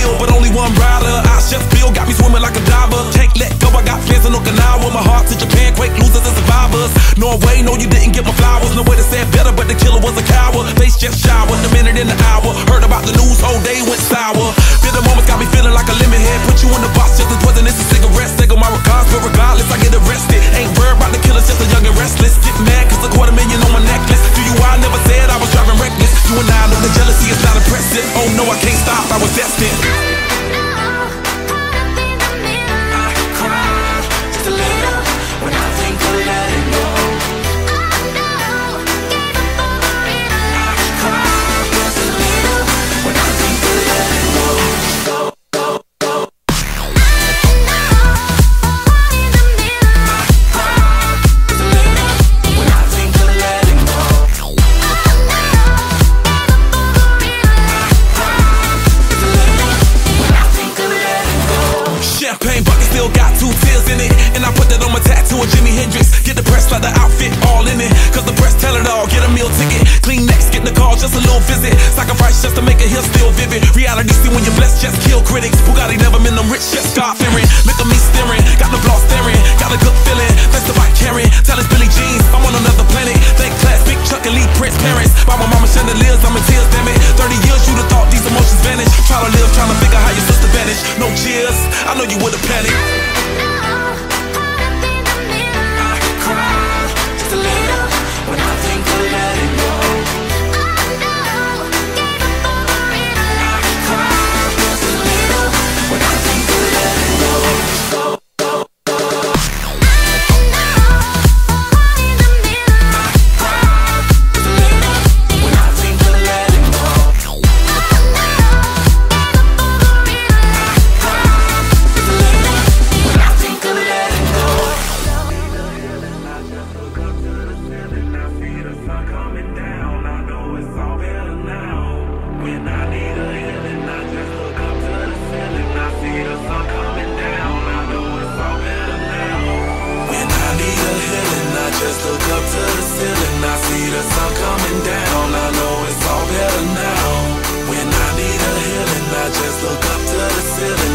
wheel, but only one rider. I chef feel got me swimming like a diver. Can't let go, I got fans in Okinawa. My heart to Japan, quake losers and survivors. Norway, no, you didn't get my flowers. No way to say it better, but the killer was a coward. Face just shower, the minute in the hour. Heard about the news, whole day went sour. I was destined. In it. And I put that on my tattoo of Jimi Hendrix. Get the press like the outfit all in it. Cause the press tell it all. Get a meal ticket. Clean next, get the call, just a little visit. Sacrifice just to make it here still vivid. Reality see when you're blessed, just kill critics. Bugatti never been them rich, just start fearing. Look at me staring, got the block staring. Got a good feeling, that's the bike carrying. Tell us Billie Jeans, I'm on another planet. Thank class, big Chuck, elite Prince parents. By my mama chandeliers, I'm in tears, damn it. 30 years, you'd have thought these emotions vanished. Try to live, trying to figure how your sister vanished. No cheers, I know you would've panicked. just look up to the ceiling. I see the sun coming down. I know it's all better now. When I need a healing, I just look up to the ceiling.